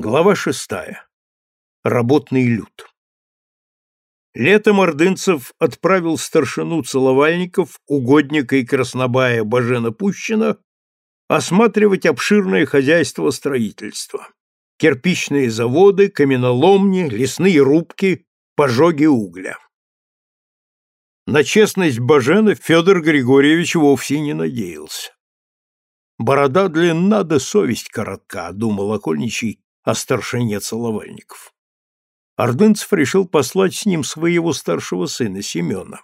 Глава шестая. Работный люд. Летом Ордынцев отправил старшину Целовальников, угодника и краснобая Бажена Пущина осматривать обширное хозяйство строительства. Кирпичные заводы, каменоломни, лесные рубки, пожоги угля. На честность Бажена Федор Григорьевич вовсе не надеялся. «Борода длинна, да совесть коротка», — думал окольничий о старшине Целовальников. Ордынцев решил послать с ним своего старшего сына Семена.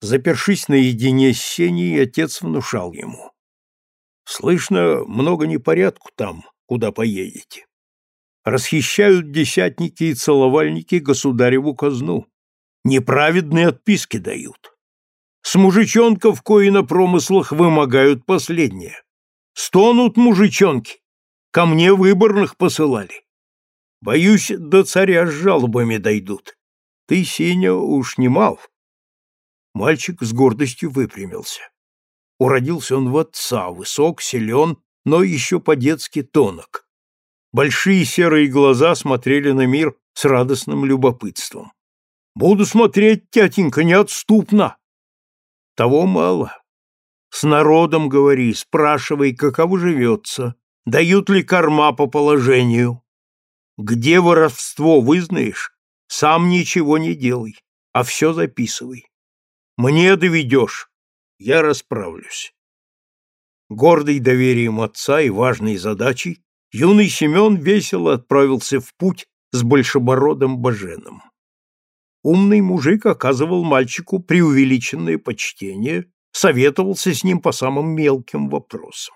Запершись наедине с Сеней, отец внушал ему. «Слышно, много непорядку там, куда поедете. Расхищают десятники и целовальники государеву казну. Неправедные отписки дают. С мужичонков, кои на промыслах вымогают последнее. Стонут мужичонки, Ко мне выборных посылали. Боюсь, до царя с жалобами дойдут. Ты, Сеня, уж не мал. Мальчик с гордостью выпрямился. Уродился он в отца, высок, силен, но еще по-детски тонок. Большие серые глаза смотрели на мир с радостным любопытством. «Буду смотреть, тятенька, неотступно!» «Того мало. С народом говори, спрашивай, каково живется, Дают ли корма по положению? Где воровство, вызнаешь? Сам ничего не делай, а все записывай. Мне доведешь, я расправлюсь. Гордый доверием отца и важной задачей, юный Семен весело отправился в путь с большобородым Баженом. Умный мужик оказывал мальчику преувеличенное почтение, советовался с ним по самым мелким вопросам.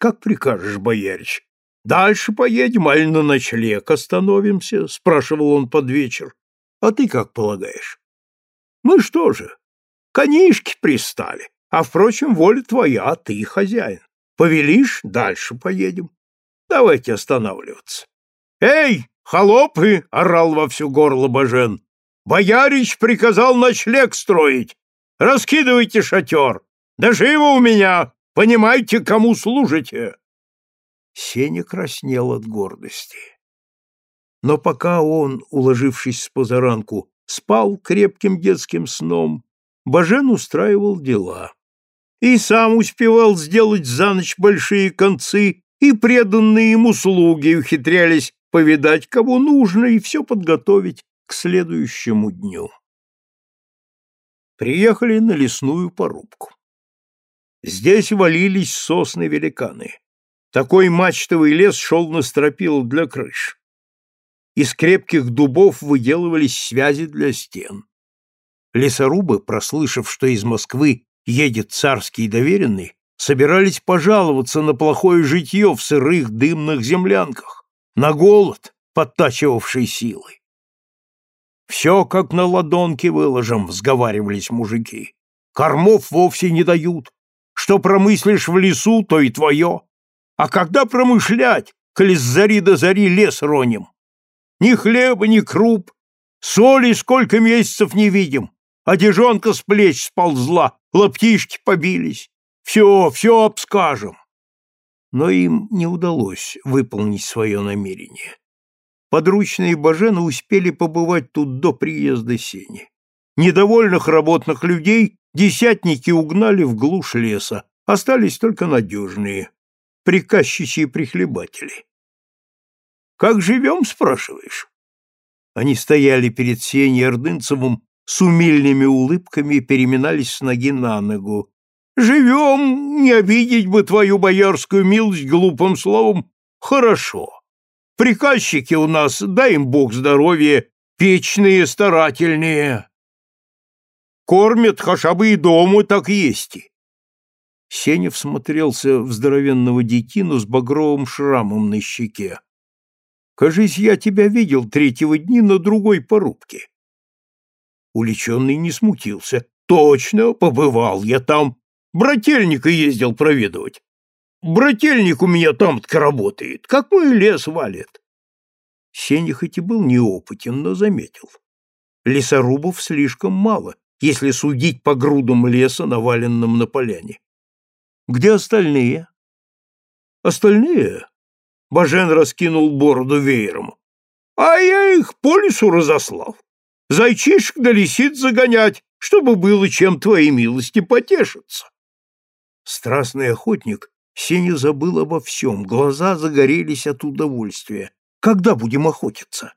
Как прикажешь, боярич? Дальше поедем, аль на ночлег остановимся? Спрашивал он под вечер. А ты как полагаешь? Мы что же, конишки пристали. А, впрочем, воля твоя, ты хозяин. Повелишь, дальше поедем. Давайте останавливаться. Эй, холопы! — орал во всю горло Бажен. Боярич приказал ночлег строить. Раскидывайте шатер. Да живо у меня! Понимаете, кому служите?» Сеня краснел от гордости. Но пока он, уложившись с позаранку, спал крепким детским сном, Бажен устраивал дела. И сам успевал сделать за ночь большие концы, и преданные ему слуги ухитрялись повидать, кого нужно, и все подготовить к следующему дню. Приехали на лесную порубку. Здесь валились сосны-великаны. Такой мачтовый лес шел на стропил для крыш. Из крепких дубов выделывались связи для стен. Лесорубы, прослышав, что из Москвы едет царский доверенный, собирались пожаловаться на плохое житье в сырых дымных землянках, на голод, подтачивавший силы. «Все как на ладонке выложим», — взговаривались мужики. «Кормов вовсе не дают, что промыслишь в лесу, то и твое. А когда промышлять, коли с зари до зари лес роним? Ни хлеба, ни круп, соли сколько месяцев не видим, одежонка с плеч сползла, лаптишки побились. Все, все обскажем. Но им не удалось выполнить свое намерение. Подручные Бажена успели побывать тут до приезда Сени. Недовольных работных людей Десятники угнали в глушь леса, остались только надежные, приказчичьи прихлебатели. «Как живем?» — спрашиваешь. Они стояли перед Сеней Ордынцевым с умильными улыбками переминались с ноги на ногу. «Живем, не обидеть бы твою боярскую милость глупым словом, хорошо. Приказчики у нас, дай им бог здоровья, печные, старательные, Кормят хашабы и дому, так есть. Сеня всмотрелся в здоровенного детину с багровым шрамом на щеке. «Кажись, я тебя видел третьего дня на другой порубке». Уличенный не смутился. «Точно, побывал я там. Брательника ездил проведывать. Брательник у меня там-то работает. Как мой лес валит». Сеня хоть и был неопытен, но заметил. Лесорубов слишком мало, если судить по грудам леса, наваленным на поляне. Где остальные? Остальные? Бажен раскинул бороду веером. А я их по лесу разослал. Зайчишек да лисиц загонять, чтобы было чем твоей милости потешиться. Страстный охотник Сеня забыл обо всем, глаза загорелись от удовольствия. Когда будем охотиться?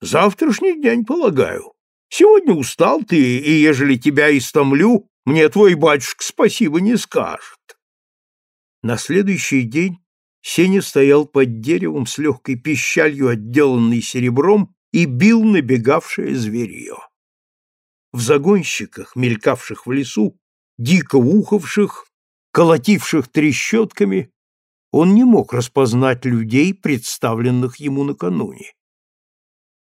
Завтрашний день, полагаю. Сегодня устал ты, и ежели тебя истомлю, мне твой батюшка спасибо не скажет. На следующий день Сеня стоял под деревом с легкой пищалью, отделанной серебром, и бил набегавшее зверье. В загонщиках, мелькавших в лесу, дико ухавших, колотивших трещотками, он не мог распознать людей, представленных ему накануне.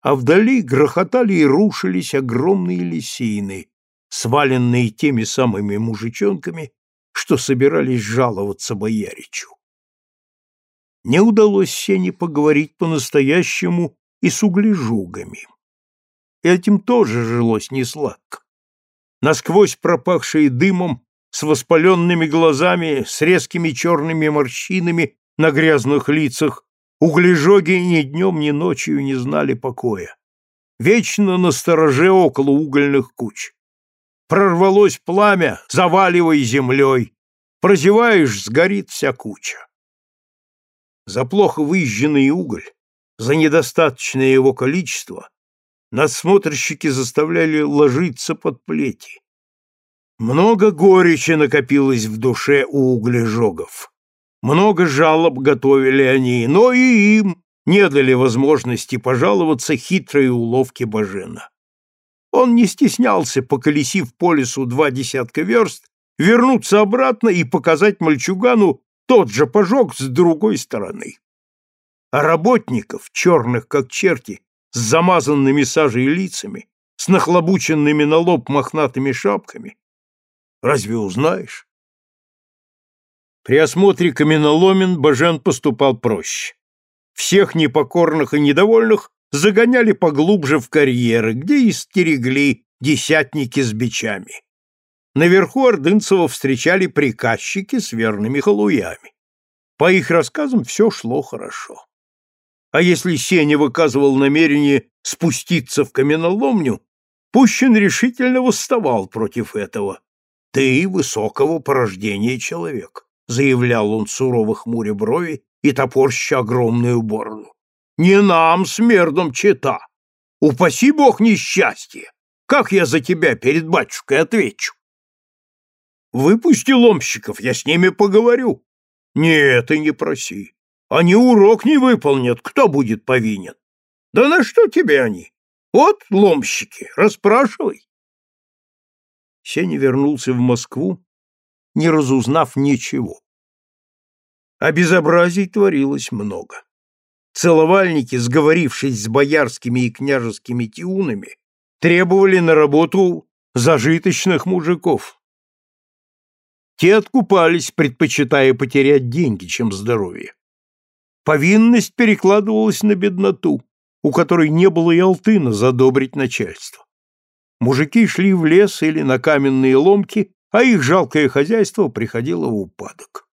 А вдали грохотали и рушились огромные лисины, сваленные теми самыми мужичонками, что собирались жаловаться бояричу. Не удалось Сене поговорить по-настоящему и с углежугами. Этим тоже жилось несладко. Насквозь пропахшие дымом, с воспаленными глазами, с резкими черными морщинами на грязных лицах, углежоги ни днем, ни ночью не знали покоя. Вечно на стороже около угольных куч. Прорвалось пламя, заваливай землей. Прозеваешь, сгорит вся куча. За плохо выжженный уголь, за недостаточное его количество, надсмотрщики заставляли ложиться под плети. Много горечи накопилось в душе у углежогов. Много жалоб готовили они, но и им не дали возможности пожаловаться хитрой уловке Бажена. Он не стеснялся, поколесив по лесу два десятка верст, вернуться обратно и показать мальчугану тот же пожог с другой стороны. А работников, черных как черти, с замазанными сажей лицами, с нахлобученными на лоб мохнатыми шапками, разве узнаешь? При осмотре каменоломен Бажен поступал проще. Всех непокорных и недовольных загоняли поглубже в карьеры, где и стерегли десятники с бичами. Наверху Ордынцева встречали приказчики с верными халуями. По их рассказам все шло хорошо. А если Сеня выказывал намерение спуститься в каменоломню, Пущин решительно восставал против этого. «Ты высокого порождения человек», — заявлял он сурово хмуря брови и топорща огромную бороду. Не нам, смердом, чита. Упаси бог несчастье. Как я за тебя перед батюшкой отвечу? Выпусти ломщиков, я с ними поговорю. Нет, ты не проси. Они урок не выполнят, кто будет повинен? Да на что тебе они? Вот ломщики, расспрашивай. Сеня вернулся в Москву, не разузнав ничего. А безобразий творилось много. Целовальники, сговорившись с боярскими и княжескими тиунами, требовали на работу зажиточных мужиков. Те откупались, предпочитая потерять деньги, чем здоровье. Повинность перекладывалась на бедноту, у которой не было и алтына задобрить начальство. Мужики шли в лес или на каменные ломки, а их жалкое хозяйство приходило в упадок.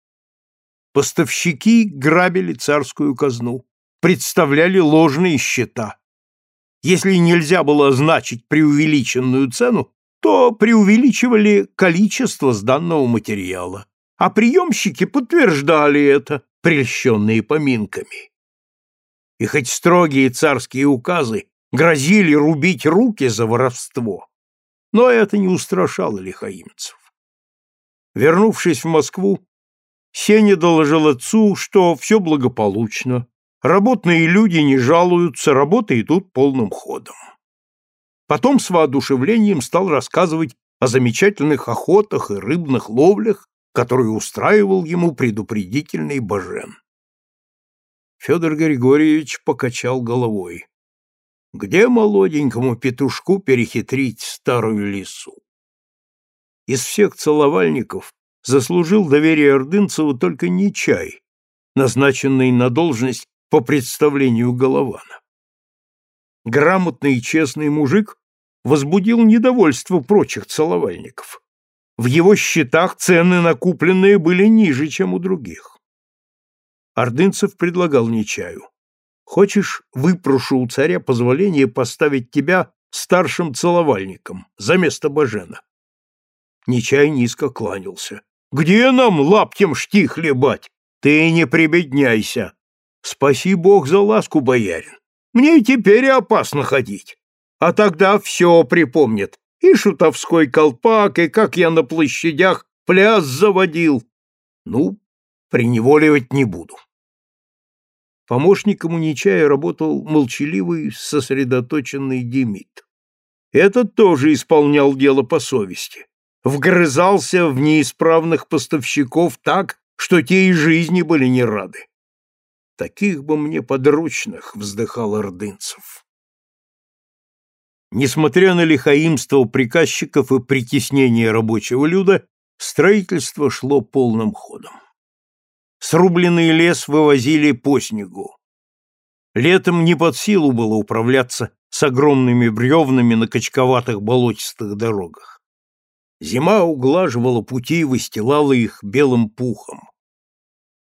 Поставщики грабили царскую казну, представляли ложные счета. Если нельзя было означить преувеличенную цену, то преувеличивали количество сданного материала, а приемщики подтверждали это, прельщенные поминками. И хоть строгие царские указы грозили рубить руки за воровство, но это не устрашало лихаимцев. Вернувшись в Москву, Сеня доложил отцу, что все благополучно, Работные люди не жалуются, работы идут полным ходом. Потом с воодушевлением стал рассказывать о замечательных охотах и рыбных ловлях, которые устраивал ему предупредительный Бажен. Федор Григорьевич покачал головой. Где молоденькому петушку перехитрить старую лису? Из всех целовальников заслужил доверие Ордынцеву только Нечай, назначенный на должность по представлению Голована. Грамотный и честный мужик возбудил недовольство прочих целовальников. В его счетах цены на купленные были ниже, чем у других. Ордынцев предлагал Нечаю. «Хочешь, выпрошу у царя позволение поставить тебя старшим целовальником за место Бажена?» Нечай низко кланялся. «Где нам лаптем шти хлебать? Ты не прибедняйся. Спаси Бог за ласку, боярин. Мне теперь опасно ходить. А тогда все припомнит. И шутовской колпак, и как я на площадях пляс заводил. Ну, приневоливать не буду. Помощником у Нечая работал молчаливый, сосредоточенный Демид. Этот тоже исполнял дело по совести. Вгрызался в неисправных поставщиков так, что те и жизни были не рады. Таких бы мне подручных, вздыхал Ордынцев. Несмотря на лихаимство приказчиков и притеснение рабочего люда, строительство шло полным ходом. Срубленный лес вывозили по снегу. Летом не под силу было управляться с огромными бревнами на качковатых болотистых дорогах. Зима углаживала пути и выстилала их белым пухом.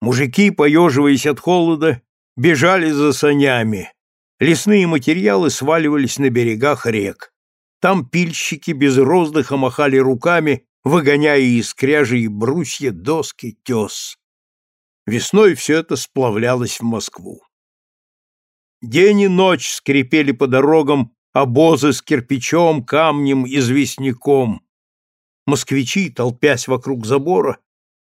Мужики, поеживаясь от холода, бежали за санями. Лесные материалы сваливались на берегах рек. Там пильщики без роздыха махали руками, выгоняя из кряжи и брусья доски тес. Весной все это сплавлялось в Москву. День и ночь скрипели по дорогам обозы с кирпичом, камнем, известняком. Москвичи, толпясь вокруг забора,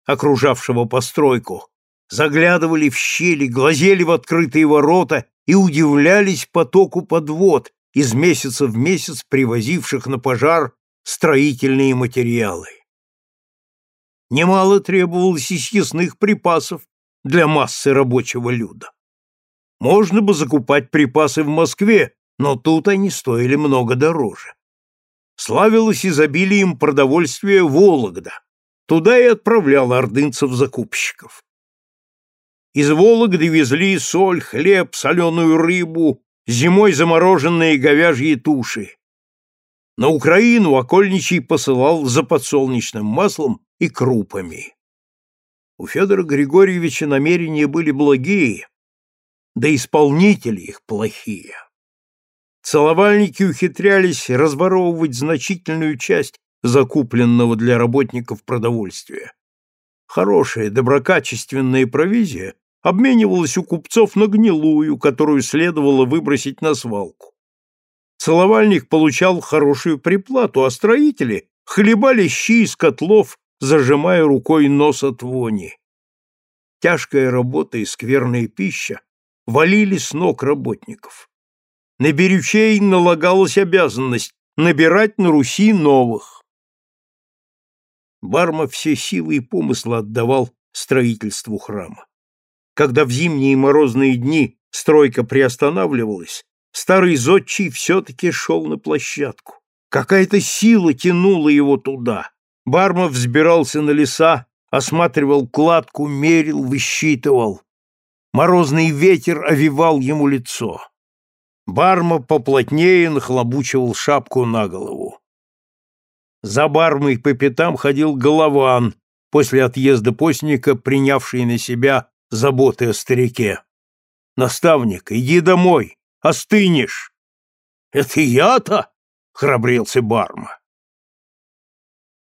окружавшего постройку, заглядывали в щели, глазели в открытые ворота и удивлялись потоку подвод, из месяца в месяц привозивших на пожар строительные материалы. Немало требовалось и съестных припасов для массы рабочего люда. Можно бы закупать припасы в Москве, но тут они стоили много дороже. Славилось изобилием продовольствия Вологда. Туда и отправлял ордынцев-закупщиков. Из Вологды везли соль, хлеб, соленую рыбу, зимой замороженные говяжьи туши. На Украину окольничий посылал за подсолнечным маслом и крупами. У Федора Григорьевича намерения были благие, да исполнители их плохие. Целовальники ухитрялись разворовывать значительную часть закупленного для работников продовольствия. Хорошая, доброкачественная провизия обменивалась у купцов на гнилую, которую следовало выбросить на свалку. Целовальник получал хорошую приплату, а строители хлебали щи из котлов, зажимая рукой нос от вони. Тяжкая работа и скверная пища валили с ног работников. На берючей налагалась обязанность набирать на Руси новых. Барма все силы и помыслы отдавал строительству храма. Когда в зимние морозные дни стройка приостанавливалась, старый зодчий все-таки шел на площадку. Какая-то сила тянула его туда. Барма взбирался на леса, осматривал кладку, мерил, высчитывал. Морозный ветер овивал ему лицо. Барма поплотнее нахлобучивал шапку на голову. За бармой по пятам ходил Голован, после отъезда постника, принявший на себя заботы о старике. «Наставник, иди домой, остынешь!» «Это я-то?» — храбрился Барма.